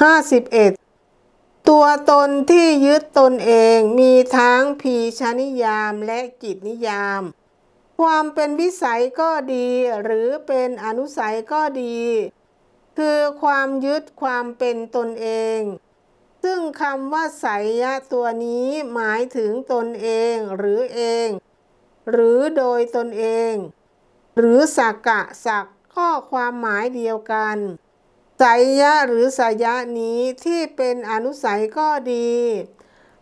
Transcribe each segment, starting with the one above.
51 ตัวตนที่ยึดตนเองมีทั้งพีชนิยามและกิจนิยาม ความเป็นวิสัยก็ดี หรือเป็นอนุสัยก็ดี คือความยึดความเป็นตนเอง ซึ่งคำว่าไสยะตัวนี้หมายถึงตนเองหรือเอง หรือโดยตนเอง หรือสักกะสักข้อความหมายเดียวกัน ไสยะหรือสายะนี้ที่เป็นอนุสัยก็ดี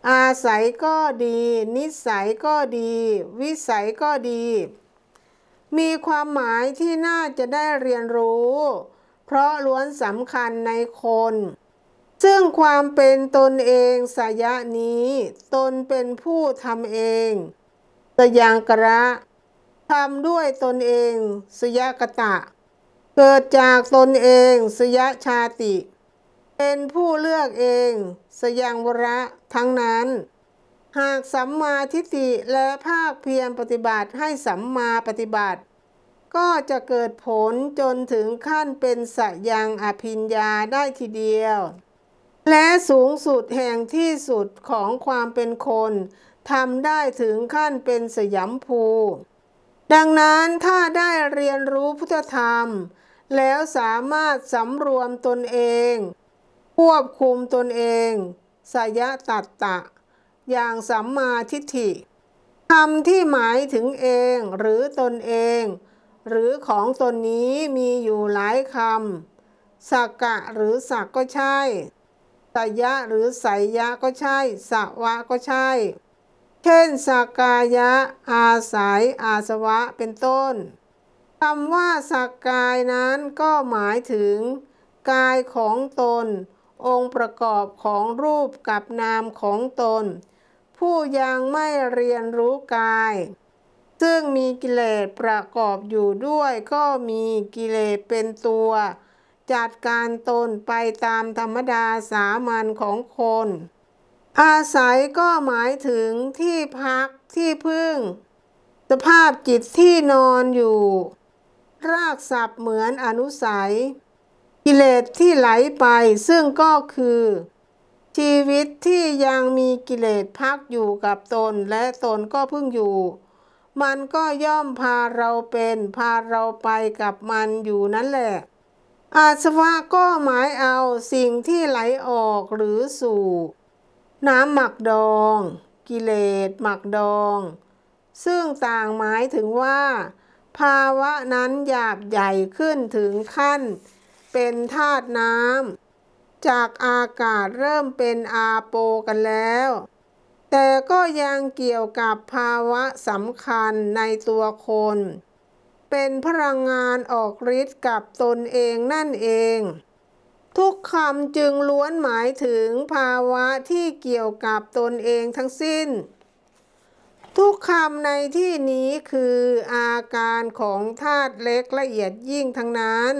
อาศัยก็ดี นิสัยก็ดี วิสัยก็ดี มีความหมายที่น่าจะได้เรียนรู้ เพราะล้วนสำคัญในคน ซึ่งความเป็นตนเองสายะนี้ ตนเป็นผู้ทำเองสยางกระทำด้วยตนเองสยกตะ เกิดจากตนเองสยชาติ เป็นผู้เลือกเอง สยังวระทั้งนั้น หากสัมมาทิฏฐิและภาคเพียรปฏิบัติให้สัมมาปฏิบัติ ก็จะเกิดผลจนถึงขั้นเป็นสยังอภิญญาได้ทีเดียว และสูงสุดแห่งที่สุดของความเป็นคนทำได้ถึงขั้นเป็นสยามภู ดังนั้นถ้าได้เรียนรู้พุทธธรรม แล้วสามารถสำรวมตนเอง ควบคุมตนเองสยตัตตะ อย่างสัมมาทิฏฐิคำที่หมายถึงเองหรือตนเอง หรือของตนนี้มีอยู่หลายคำสักกะหรือสักก็ใช่สยะหรือไสยะก็ใช่สวะก็ใช่ เช่นสักกายะ อาศัย อาสวะเป็นต้นคำว่าสักกายนั้นก็หมายถึง กายของตน องค์ประกอบของรูปกับนามของตน ผู้ยังไม่เรียนรู้กาย ซึ่งมีกิเลสประกอบอยู่ด้วยก็มีกิเลสเป็นตัว จัดการตนไปตามธรรมดาสามัญของคน อาศัยก็หมายถึงที่พักที่พึ่ง สภาพจิตที่นอนอยู่ รากศัพท์เหมือนอนุสัย กิเลสที่ไหลไปซึ่งก็คือ ชีวิตที่ยังมีกิเลสพักอยู่กับตนและตนก็พึ่งอยู่ มันก็ย่อมพาเราเป็นพาเราไปกับมันอยู่นั่นแหละ อาสวะก็หมายเอาสิ่งที่ไหลออกหรือสู่ น้ำหมักดอง กิเลสหมักดอง ซึ่งต่างหมายถึงว่า ภาวะนั้นหยาบใหญ่ขึ้นถึงขั้น เป็นธาตุน้ำจากอากาศเริ่มเป็นอาโปกันแล้ว แต่ก็ยังเกี่ยวกับภาวะสำคัญในตัวคน เป็นพลังงานออกฤทธิ์กับตนเองนั่นเอง ทุกคำจึงล้วนหมายถึงภาวะที่เกี่ยวกับตนเองทั้งสิ้น ทุกคำในที่นี้คืออาการของธาตุเล็กละเอียดยิ่งทั้งนั้น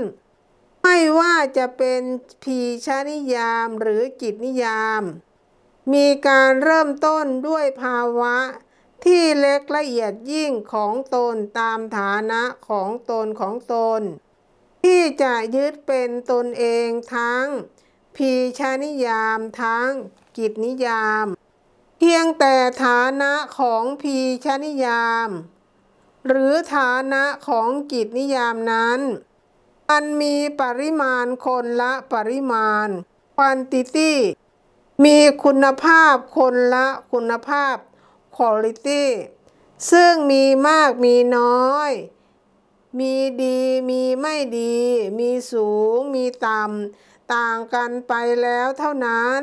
ไม่ว่าจะเป็นพีชานิยามหรือจิตนิยาม มีการเริ่มต้นด้วยภาวะที่เล็กละเอียดยิ่งของตนตามฐานะของตนของตน ที่จะยึดเป็นตนเองทั้งพีชานิยามทั้งกิจนิยาม เพียงแต่ฐานะของพีชานิยาม หรือฐานะของกิจนิยามนั้นมันมีปริมาณคนละปริมาณ quantity มีคุณภาพคนละคุณภาพ quality ซึ่งมีมากมีน้อย มีดีมีไม่ดี มีสูงมีต่ำ ต่างกันไปแล้วเท่านั้น